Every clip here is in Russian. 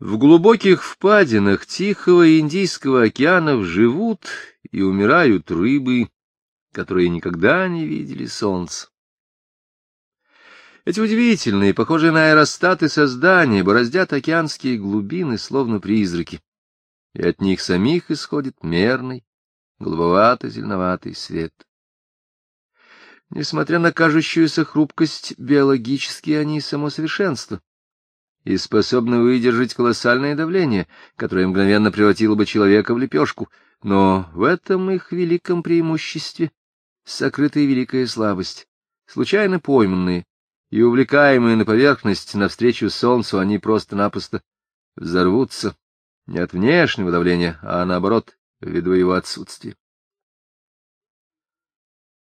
В глубоких впадинах Тихого Индийского океанов живут и умирают рыбы, которые никогда не видели солнца. Эти удивительные, похожие на аэростаты создания, бороздят океанские глубины, словно призраки, и от них самих исходит мерный, голубовато-зеленоватый свет. Несмотря на кажущуюся хрупкость, биологически они — само совершенство и способны выдержать колоссальное давление, которое мгновенно превратило бы человека в лепешку, но в этом их великом преимуществе сокрыта и великая слабость. Случайно пойманные и увлекаемые на поверхность навстречу солнцу, они просто-напросто взорвутся не от внешнего давления, а наоборот, ввиду его отсутствия.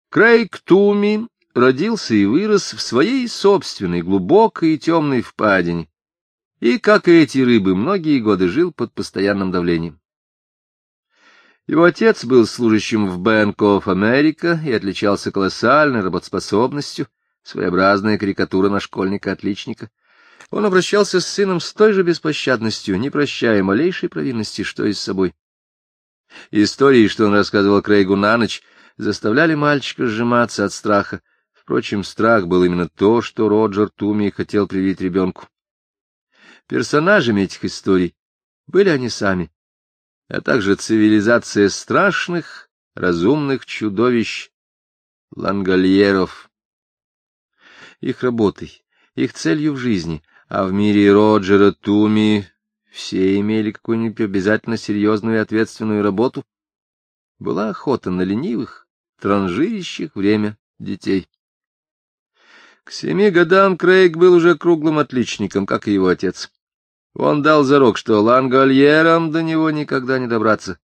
Крейг Туми родился и вырос в своей собственной глубокой и темной впадине, и, как и эти рыбы, многие годы жил под постоянным давлением. Его отец был служащим в Bank of America и отличался колоссальной работоспособностью, своеобразная карикатура на школьника-отличника. Он обращался с сыном с той же беспощадностью, не прощая малейшей провинности, что и с собой. Истории, что он рассказывал Крейгу на ночь, заставляли мальчика сжиматься от страха. Впрочем, страх был именно то, что Роджер Туми хотел привить ребенку. Персонажами этих историй были они сами, а также цивилизация страшных, разумных чудовищ, лангольеров. Их работой, их целью в жизни, а в мире Роджера Туми все имели какую-нибудь обязательно серьезную и ответственную работу, была охота на ленивых, транжирящих время детей. К семи годам Крейг был уже круглым отличником, как и его отец. Он дал зарок, что лангольерам до него никогда не добраться.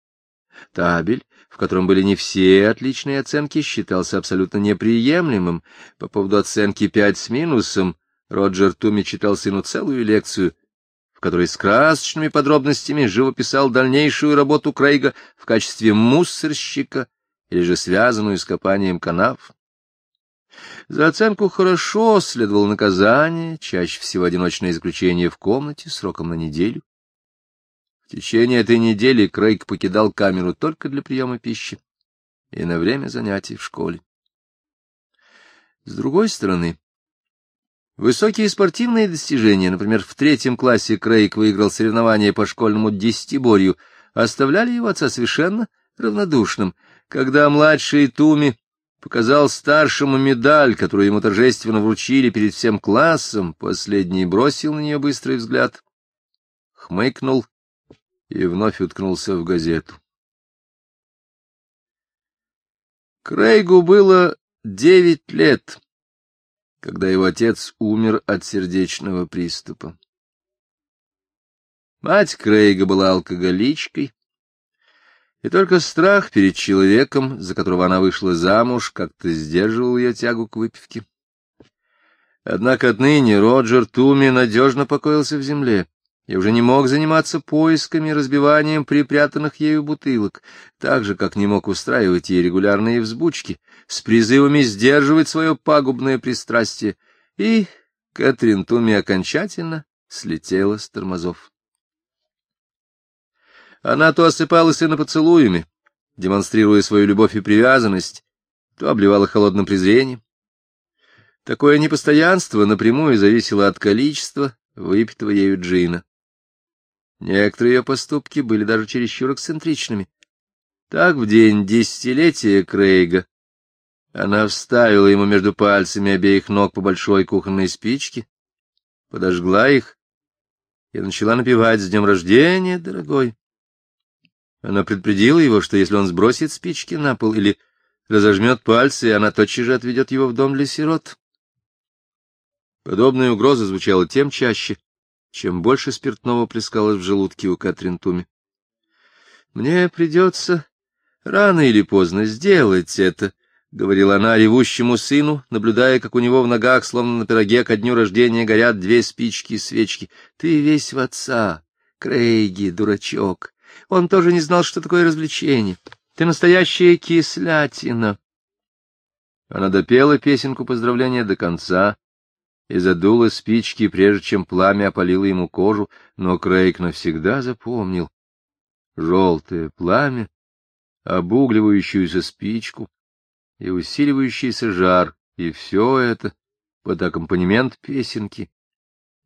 Табель, в котором были не все отличные оценки, считался абсолютно неприемлемым. По поводу оценки пять с минусом Роджер Туми читал сыну целую лекцию, в которой с красочными подробностями живописал дальнейшую работу Крейга в качестве мусорщика или же связанную с копанием канав. За оценку хорошо следовало наказание, чаще всего одиночное заключение в комнате сроком на неделю. В течение этой недели Крейг покидал камеру только для приема пищи и на время занятий в школе. С другой стороны, высокие спортивные достижения, например, в третьем классе Крейг выиграл соревнования по школьному десятиборью, оставляли его отца совершенно равнодушным. Когда младший Туми показал старшему медаль, которую ему торжественно вручили перед всем классом, последний бросил на нее быстрый взгляд, хмыкнул и вновь уткнулся в газету. Крейгу было девять лет, когда его отец умер от сердечного приступа. Мать Крейга была алкоголичкой, и только страх перед человеком, за которого она вышла замуж, как-то сдерживал ее тягу к выпивке. Однако отныне Роджер Туми надежно покоился в земле и уже не мог заниматься поисками и разбиванием припрятанных ею бутылок, так же, как не мог устраивать ей регулярные взбучки, с призывами сдерживать свое пагубное пристрастие, и Кэтрин Туми окончательно слетела с тормозов. Она то осыпалась и на поцелуями, демонстрируя свою любовь и привязанность, то обливала холодным презрением. Такое непостоянство напрямую зависело от количества выпитого ею джина. Некоторые ее поступки были даже чересчур эксцентричными. Так в день десятилетия Крейга она вставила ему между пальцами обеих ног по большой кухонной спичке, подожгла их и начала напевать «С днем рождения, дорогой!» Она предупредила его, что если он сбросит спички на пол или разожмет пальцы, она тотчас же отведет его в дом для сирот. Подобная угроза звучала тем чаще, чем больше спиртного плескалось в желудке у Катрин Туми. «Мне придется рано или поздно сделать это», — говорила она ревущему сыну, наблюдая, как у него в ногах, словно на пироге ко дню рождения, горят две спички и свечки. «Ты весь в отца, Крейги, дурачок. Он тоже не знал, что такое развлечение. Ты настоящая кислятина. Она допела песенку поздравления до конца и задуло спички, прежде чем пламя опалило ему кожу, но Крейг навсегда запомнил желтое пламя, обугливающуюся спичку и усиливающийся жар, и все это под аккомпанемент песенки.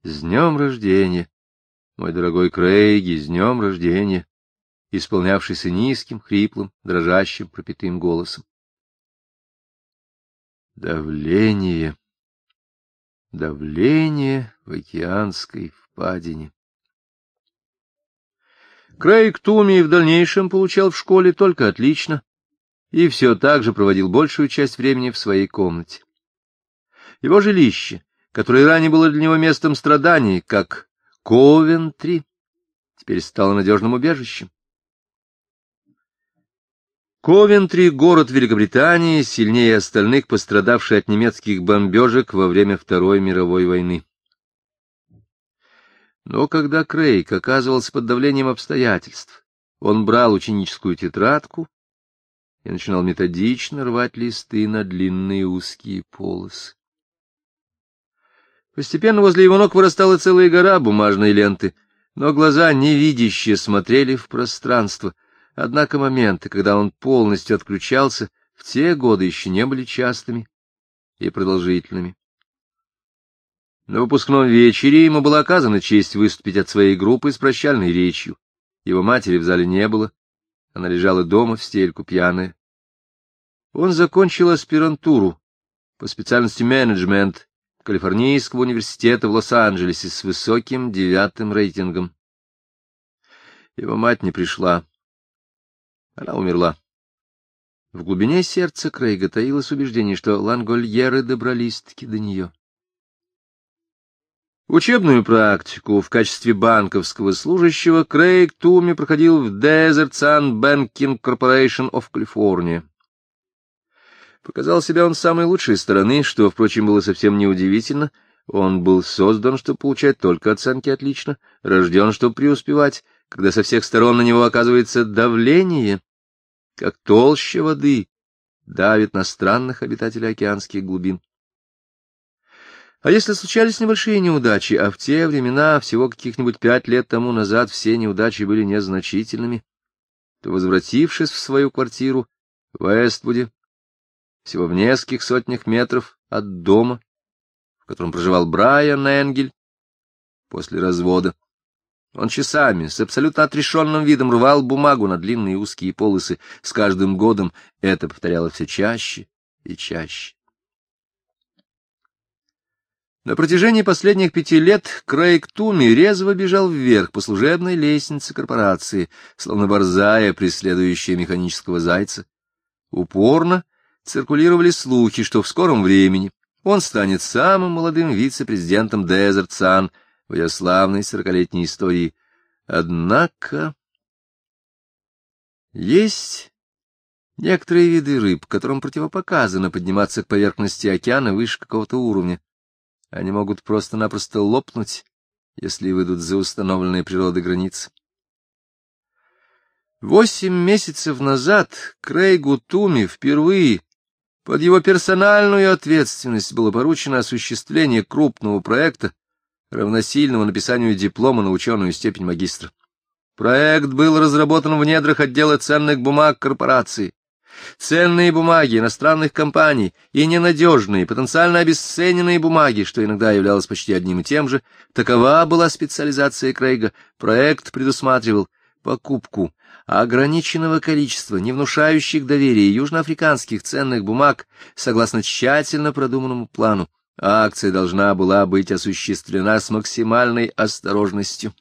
С днем рождения, мой дорогой Крейги, с днем рождения, исполнявшийся низким, хриплым, дрожащим, пропитым голосом. Давление. Давление в океанской впадине. Крейг Туми в дальнейшем получал в школе только отлично и все так же проводил большую часть времени в своей комнате. Его жилище, которое ранее было для него местом страданий, как Ковентри, теперь стало надежным убежищем. Ковентри — город Великобритании, сильнее остальных пострадавший от немецких бомбежек во время Второй мировой войны. Но когда Крейг оказывался под давлением обстоятельств, он брал ученическую тетрадку и начинал методично рвать листы на длинные узкие полосы. Постепенно возле его ног вырастала целая гора бумажной ленты, но глаза невидящие смотрели в пространство, однако моменты, когда он полностью отключался, в те годы еще не были частыми и продолжительными. На выпускном вечере ему была оказана честь выступить от своей группы с прощальной речью. Его матери в зале не было, она лежала дома в стельку пьяная. Он закончил аспирантуру по специальности менеджмент Калифорнийского университета в Лос-Анджелесе с высоким девятым рейтингом. Его мать не пришла. Она умерла. В глубине сердца Крейга таилось убеждение, что лангольеры добрались-таки до нее. Учебную практику в качестве банковского служащего Крейг Туми проходил в Desert Sun Banking Corporation of California. Показал себя он с самой лучшей стороны, что, впрочем, было совсем неудивительно. Он был создан, чтобы получать только оценки отлично, рожден, чтобы преуспевать, когда со всех сторон на него оказывается давление, как толща воды, давит на странных обитателей океанских глубин. А если случались небольшие неудачи, а в те времена, всего каких-нибудь пять лет тому назад, все неудачи были незначительными, то, возвратившись в свою квартиру в Эствуде, всего в нескольких сотнях метров от дома, в котором проживал Брайан Энгель после развода. Он часами с абсолютно отрешенным видом рвал бумагу на длинные узкие полосы. С каждым годом это повторялось все чаще и чаще. На протяжении последних пяти лет Крейг Туми резво бежал вверх по служебной лестнице корпорации, словно борзая, преследующая механического зайца. Упорно циркулировали слухи, что в скором времени он станет самым молодым вице-президентом Desert Sun в ее славной сорокалетней истории. Однако есть некоторые виды рыб, которым противопоказано подниматься к поверхности океана выше какого-то уровня. Они могут просто-напросто лопнуть, если выйдут за установленные природой границы. Восемь месяцев назад Крейгу Туми впервые под его персональную ответственность было поручено осуществление крупного проекта, равносильного написанию диплома на ученую степень магистра. Проект был разработан в недрах отдела ценных бумаг корпорации. Ценные бумаги иностранных компаний и ненадежные, потенциально обесцененные бумаги, что иногда являлось почти одним и тем же, такова была специализация Крейга. Проект предусматривал покупку ограниченного количества не внушающих доверия южноафриканских ценных бумаг согласно тщательно продуманному плану. Акция должна была быть осуществлена с максимальной осторожностью.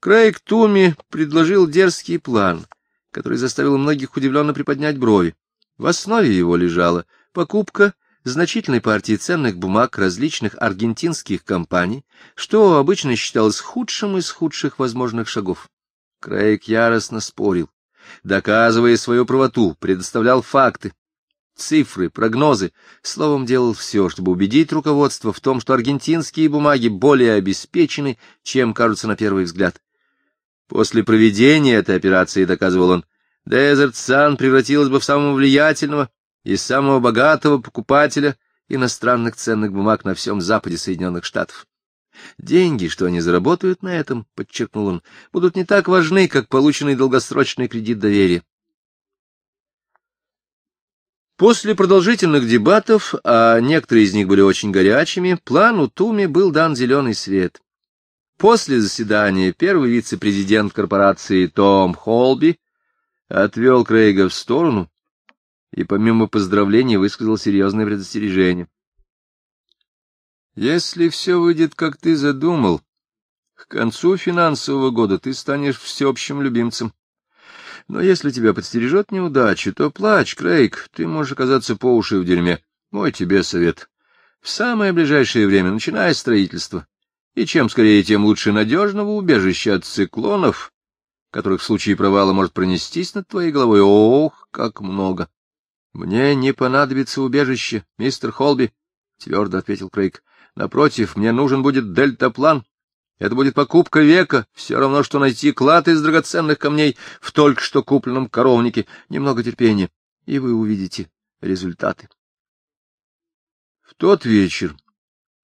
Крейг Туми предложил дерзкий план, который заставил многих удивленно приподнять брови. В основе его лежала покупка значительной партии ценных бумаг различных аргентинских компаний, что обычно считалось худшим из худших возможных шагов. Крейг яростно спорил, доказывая свою правоту, предоставлял факты, цифры, прогнозы, словом, делал все, чтобы убедить руководство в том, что аргентинские бумаги более обеспечены, чем кажутся на первый взгляд. После проведения этой операции, доказывал он, Desert Sun превратилась бы в самого влиятельного и самого богатого покупателя иностранных ценных бумаг на всем западе Соединенных Штатов. Деньги, что они заработают на этом, — подчеркнул он, — будут не так важны, как полученный долгосрочный кредит доверия. После продолжительных дебатов, а некоторые из них были очень горячими, плану Туми был дан зеленый свет. После заседания первый вице-президент корпорации Том Холби отвел Крейга в сторону и помимо поздравлений высказал серьезное предостережение. «Если все выйдет, как ты задумал, к концу финансового года ты станешь всеобщим любимцем. Но если тебя подстережет неудача, то плачь, Крейг, ты можешь оказаться по уши в дерьме. Мой тебе совет. В самое ближайшее время начинай строительство. И чем скорее, тем лучше надежного убежища от циклонов, которых в случае провала может пронестись над твоей головой. Ох, как много! — Мне не понадобится убежище, мистер Холби, — твердо ответил Крейг. — Напротив, мне нужен будет дельтаплан, это будет покупка века, все равно, что найти клад из драгоценных камней в только что купленном коровнике. Немного терпения, и вы увидите результаты. В тот вечер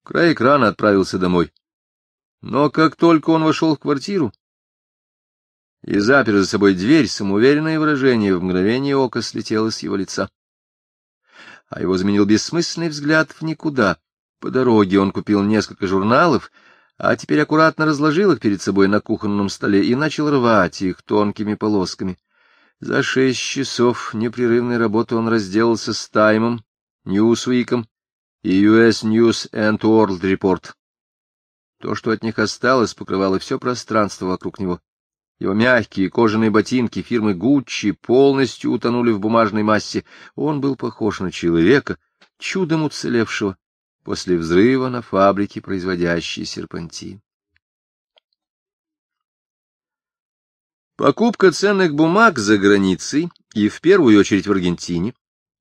Крайк рано отправился домой. Но как только он вошел в квартиру и запер за собой дверь, самоуверенное выражение в мгновение ока слетело с его лица. А его заменил бессмысленный взгляд в никуда. По дороге он купил несколько журналов — а теперь аккуратно разложил их перед собой на кухонном столе и начал рвать их тонкими полосками. За шесть часов непрерывной работы он разделался с Таймом, Ньюсвиком и US News and World Report. То, что от них осталось, покрывало все пространство вокруг него. Его мягкие кожаные ботинки фирмы Гуччи полностью утонули в бумажной массе. Он был похож на человека, чудом уцелевшего после взрыва на фабрике, производящей серпантин. Покупка ценных бумаг за границей, и в первую очередь в Аргентине,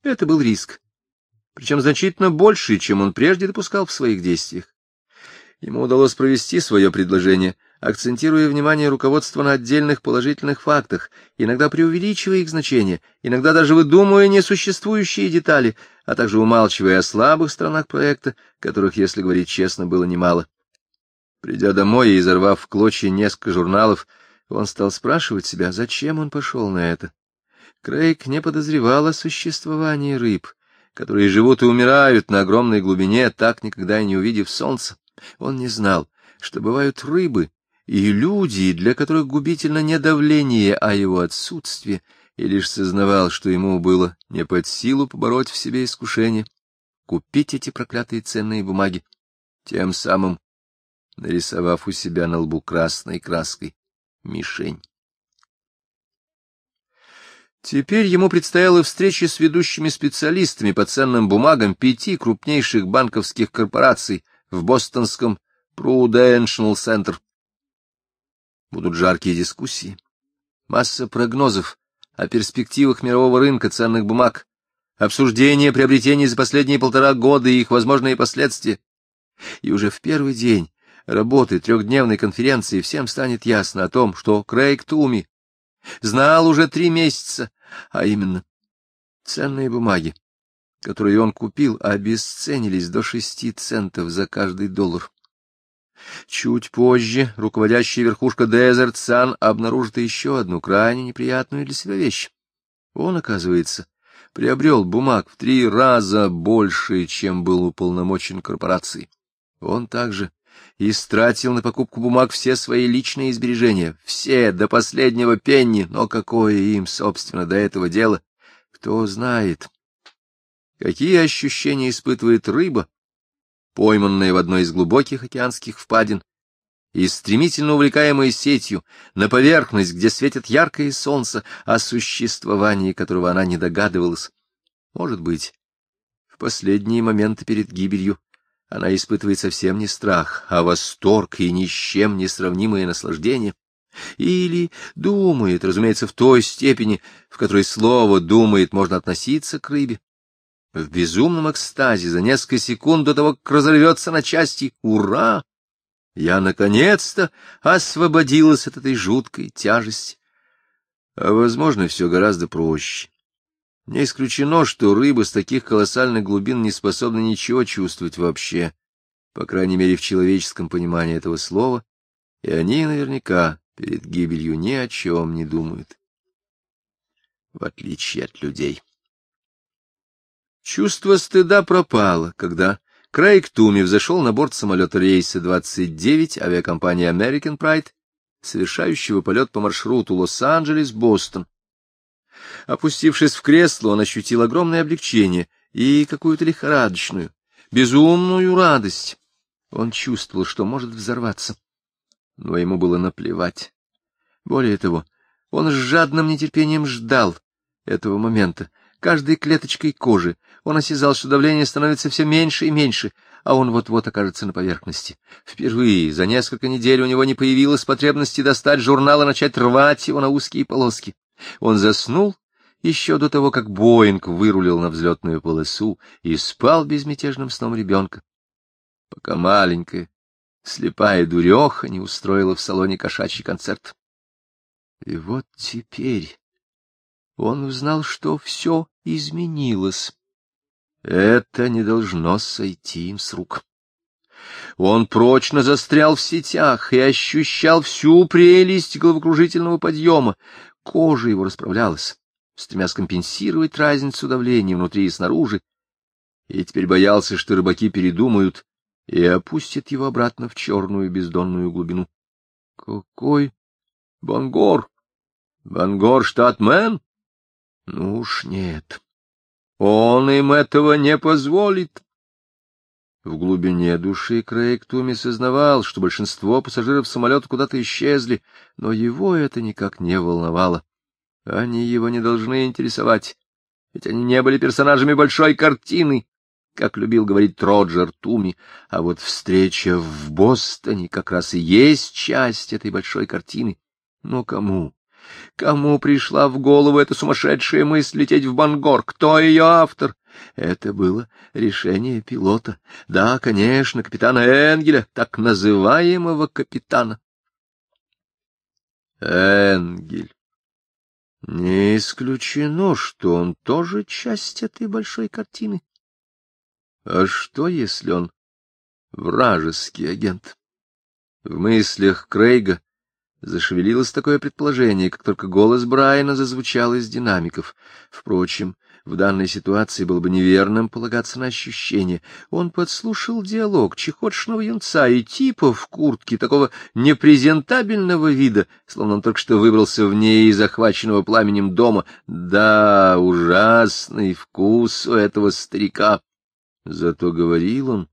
это был риск, причем значительно больший, чем он прежде допускал в своих действиях. Ему удалось провести свое предложение — акцентируя внимание руководства на отдельных положительных фактах, иногда преувеличивая их значение, иногда даже выдумывая несуществующие детали, а также умалчивая о слабых сторонах проекта, которых, если говорить честно, было немало. Придя домой и изорвав в клочья несколько журналов, он стал спрашивать себя, зачем он пошел на это. Крейг не подозревал о существовании рыб, которые живут и умирают на огромной глубине, так никогда и не увидев солнца. Он не знал, что бывают рыбы, и люди, для которых губительно не давление, а его отсутствие, и лишь сознавал, что ему было не под силу побороть в себе искушение, купить эти проклятые ценные бумаги, тем самым нарисовав у себя на лбу красной краской мишень. Теперь ему предстояла встреча с ведущими специалистами по ценным бумагам пяти крупнейших банковских корпораций в бостонском Prudential Center. Будут жаркие дискуссии, масса прогнозов о перспективах мирового рынка ценных бумаг, обсуждение приобретений за последние полтора года и их возможные последствия. И уже в первый день работы трехдневной конференции всем станет ясно о том, что Крейг Туми знал уже три месяца, а именно ценные бумаги, которые он купил, обесценились до шести центов за каждый доллар. Чуть позже руководящая верхушка Desert Sun обнаружит еще одну крайне неприятную для себя вещь. Он, оказывается, приобрел бумаг в три раза больше, чем был уполномочен корпорацией. Он также истратил на покупку бумаг все свои личные сбережения, все до последнего пенни, но какое им, собственно, до этого дело, кто знает. Какие ощущения испытывает рыба, пойманная в одной из глубоких океанских впадин, и стремительно увлекаемая сетью на поверхность, где светит яркое солнце, о существовании которого она не догадывалась. Может быть, в последние моменты перед гибелью она испытывает совсем не страх, а восторг и ни с чем не сравнимое наслаждение. Или думает, разумеется, в той степени, в которой слово «думает» можно относиться к рыбе в безумном экстазе за несколько секунд до того, как разорвется на части. Ура! Я, наконец-то, освободилась от этой жуткой тяжести. А, возможно, все гораздо проще. Не исключено, что рыбы с таких колоссальных глубин не способны ничего чувствовать вообще, по крайней мере, в человеческом понимании этого слова, и они наверняка перед гибелью ни о чем не думают, в отличие от людей. Чувство стыда пропало, когда Крейг Туми взошел на борт самолета рейса 29 авиакомпании American Pride, совершающего полет по маршруту Лос-Анджелес-Бостон. Опустившись в кресло, он ощутил огромное облегчение и какую-то лихорадочную, безумную радость. Он чувствовал, что может взорваться, но ему было наплевать. Более того, он с жадным нетерпением ждал этого момента, каждой клеточкой кожи. Он осязал, что давление становится все меньше и меньше, а он вот-вот окажется на поверхности. Впервые за несколько недель у него не появилась потребности достать журнал и начать рвать его на узкие полоски. Он заснул еще до того, как Боинг вырулил на взлетную полосу и спал безмятежным сном ребенка, пока маленькая, слепая дуреха не устроила в салоне кошачий концерт. И вот теперь он узнал, что все изменилось. Это не должно сойти им с рук. Он прочно застрял в сетях и ощущал всю прелесть головокружительного подъема. Кожа его расправлялась, стремясь компенсировать разницу давления внутри и снаружи, и теперь боялся, что рыбаки передумают и опустят его обратно в черную бездонную глубину. Какой Бангор? Бангор штат? Ну уж нет. Он им этого не позволит. В глубине души Крейг Туми сознавал, что большинство пассажиров самолета куда-то исчезли, но его это никак не волновало. Они его не должны интересовать, ведь они не были персонажами большой картины, как любил говорить Роджер Туми, а вот встреча в Бостоне как раз и есть часть этой большой картины. Но кому? Кому пришла в голову эта сумасшедшая мысль лететь в Бангор? Кто ее автор? Это было решение пилота. Да, конечно, капитана Энгеля, так называемого капитана. Энгель. Не исключено, что он тоже часть этой большой картины. А что, если он вражеский агент? В мыслях Крейга Зашевелилось такое предположение, как только голос Брайана зазвучал из динамиков. Впрочем, в данной ситуации было бы неверным полагаться на ощущение. Он подслушал диалог чехотшного юнца и типа в куртке такого непрезентабельного вида, словно он только что выбрался в ней захваченного пламенем дома. Да, ужасный вкус у этого старика. Зато говорил он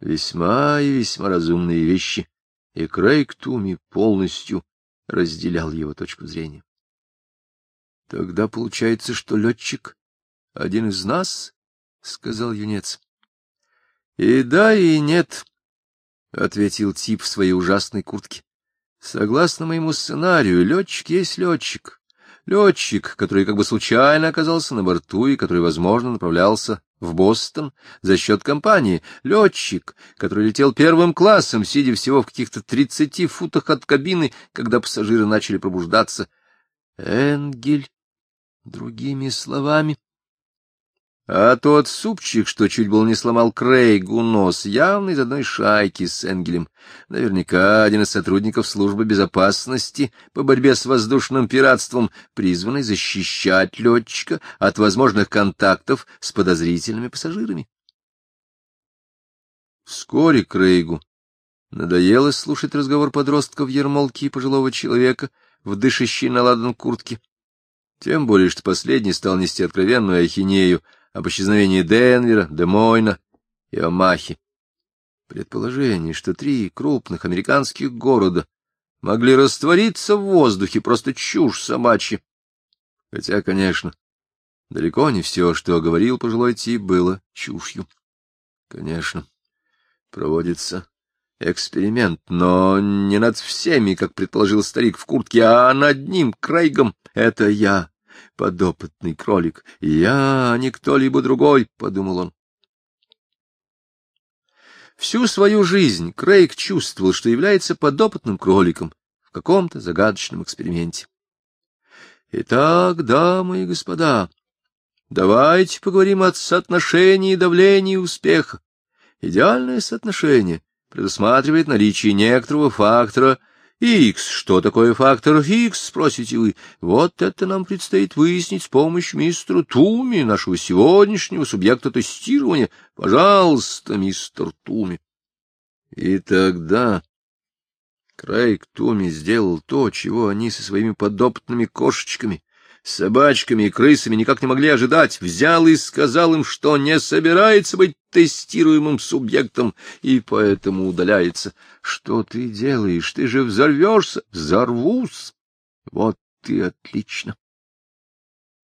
весьма и весьма разумные вещи и Крейг Туми полностью разделял его точку зрения. — Тогда получается, что летчик — один из нас? — сказал юнец. — И да, и нет, — ответил тип в своей ужасной куртке. — Согласно моему сценарию, летчик есть летчик. Летчик, который как бы случайно оказался на борту и который, возможно, направлялся в Бостон за счет компании. Летчик, который летел первым классом, сидя всего в каких-то тридцати футах от кабины, когда пассажиры начали пробуждаться. Энгель, другими словами, а тот супчик, что чуть было не сломал Крейгу нос, явно из одной шайки с Энгелем. Наверняка один из сотрудников службы безопасности по борьбе с воздушным пиратством, призванный защищать летчика от возможных контактов с подозрительными пассажирами. Вскоре Крейгу надоело слушать разговор подростков ермолки и пожилого человека в дышащей на ладан куртке. Тем более, что последний стал нести откровенную ахинею — об исчезновении Денвера, Демойна и Омахи. Предположение, что три крупных американских города могли раствориться в воздухе, просто чушь собачья. Хотя, конечно, далеко не все, что говорил пожилой тип, было чушью. Конечно, проводится эксперимент, но не над всеми, как предположил старик в куртке, а над ним, Крейгом. Это я подопытный кролик. Я, а не кто-либо другой, — подумал он. Всю свою жизнь Крейг чувствовал, что является подопытным кроликом в каком-то загадочном эксперименте. Итак, дамы и господа, Давайте поговорим о соотношении давления и успеха. Идеальное соотношение предусматривает наличие некоторого фактора X. Что такое фактор X, спросите вы? Вот это нам предстоит выяснить с помощью мистера Туми, нашего сегодняшнего субъекта тестирования. Пожалуйста, мистер Туми. И тогда Крейг Туми сделал то, чего они со своими подопытными кошечками собачками и крысами никак не могли ожидать, взял и сказал им, что не собирается быть тестируемым субъектом, и поэтому удаляется. Что ты делаешь? Ты же взорвешься. Взорвусь. Вот ты отлично.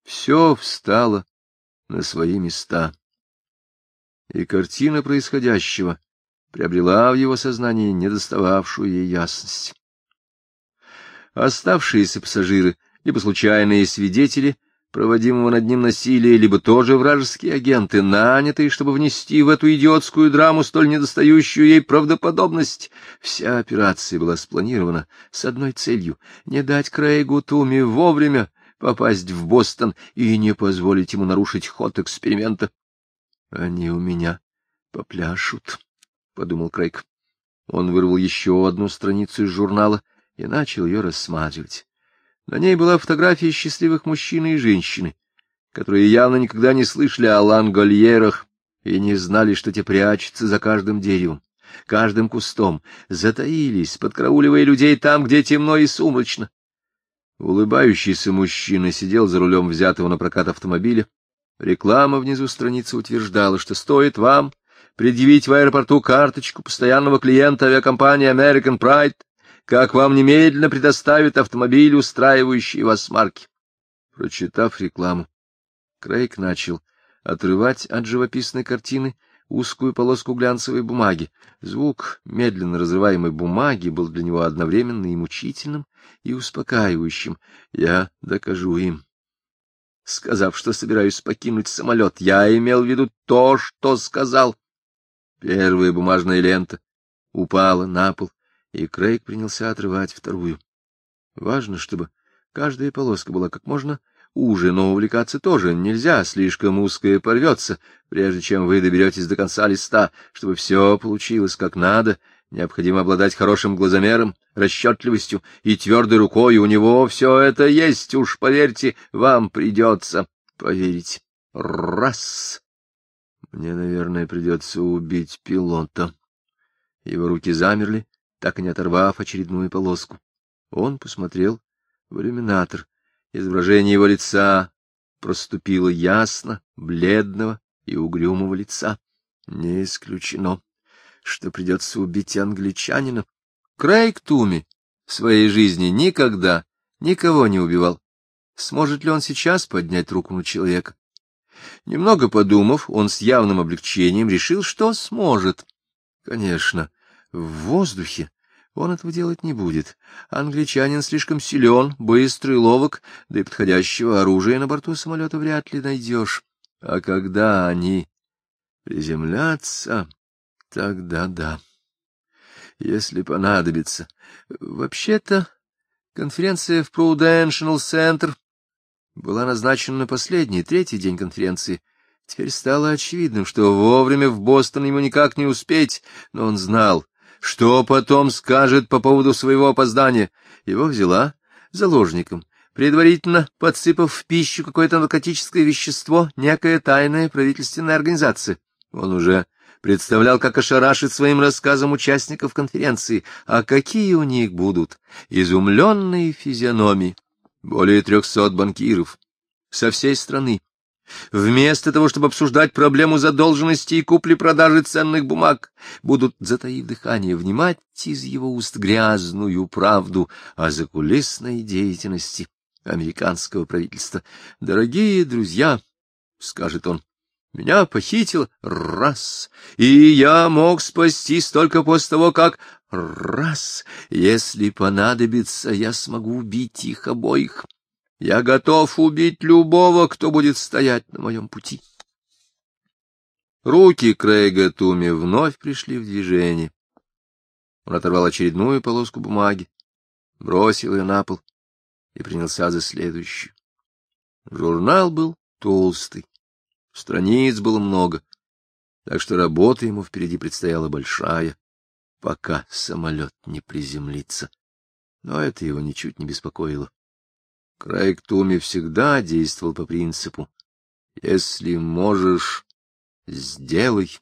Все встало на свои места. И картина происходящего приобрела в его сознании недостававшую ей ясность. Оставшиеся пассажиры — либо случайные свидетели проводимого над ним насилия, либо тоже вражеские агенты, нанятые, чтобы внести в эту идиотскую драму столь недостающую ей правдоподобность. Вся операция была спланирована с одной целью — не дать Крейгу Туми вовремя попасть в Бостон и не позволить ему нарушить ход эксперимента. — Они у меня попляшут, — подумал Крейг. Он вырвал еще одну страницу из журнала и начал ее рассматривать. На ней была фотография счастливых мужчины и женщины, которые явно никогда не слышали о лангольерах и не знали, что те прячутся за каждым деревом, каждым кустом, затаились, подкарауливая людей там, где темно и сумрачно. Улыбающийся мужчина сидел за рулем взятого на прокат автомобиля. Реклама внизу страницы утверждала, что стоит вам предъявить в аэропорту карточку постоянного клиента авиакомпании American Pride, как вам немедленно предоставят автомобиль, устраивающий вас марки. Прочитав рекламу, Крейг начал отрывать от живописной картины узкую полоску глянцевой бумаги. Звук медленно разрываемой бумаги был для него одновременно и мучительным, и успокаивающим. Я докажу им. Сказав, что собираюсь покинуть самолет, я имел в виду то, что сказал. Первая бумажная лента упала на пол, и Крейг принялся отрывать вторую. Важно, чтобы каждая полоска была как можно уже, но увлекаться тоже нельзя, слишком узкая порвется, прежде чем вы доберетесь до конца листа, чтобы все получилось как надо, необходимо обладать хорошим глазомером, расчетливостью и твердой рукой, у него все это есть, уж поверьте, вам придется поверить. Раз! Мне, наверное, придется убить пилота. Его руки замерли, так и не оторвав очередную полоску. Он посмотрел в иллюминатор. Изображение его лица проступило ясно, бледного и угрюмого лица. Не исключено, что придется убить англичанина. Крейг Туми в своей жизни никогда никого не убивал. Сможет ли он сейчас поднять руку на человека? Немного подумав, он с явным облегчением решил, что сможет. Конечно, в воздухе он этого делать не будет. Англичанин слишком силен, быстрый, ловок, да и подходящего оружия на борту самолета вряд ли найдешь. А когда они приземлятся, тогда да. Если понадобится. Вообще-то, конференция в Prudential Center была назначена на последний, третий день конференции. Теперь стало очевидным, что вовремя в Бостон ему никак не успеть, но он знал, что потом скажет по поводу своего опоздания? Его взяла заложником, предварительно подсыпав в пищу какое-то наркотическое вещество, некая тайная правительственная организация. Он уже представлял, как ошарашит своим рассказом участников конференции, а какие у них будут изумленные физиономии. Более трехсот банкиров со всей страны Вместо того, чтобы обсуждать проблему задолженности и купли-продажи ценных бумаг, будут, затаив дыхание, внимать из его уст грязную правду о закулисной деятельности американского правительства. «Дорогие друзья», — скажет он, — «меня похитил раз, и я мог спастись только после того, как раз, если понадобится, я смогу убить их обоих». Я готов убить любого, кто будет стоять на моем пути. Руки Крейга Туми вновь пришли в движение. Он оторвал очередную полоску бумаги, бросил ее на пол и принялся за следующую. Журнал был толстый, Страниц было много, так что работа ему впереди предстояла большая, пока самолет не приземлится. Но это его ничуть не беспокоило. Крайк Туми всегда действовал по принципу «если можешь, сделай».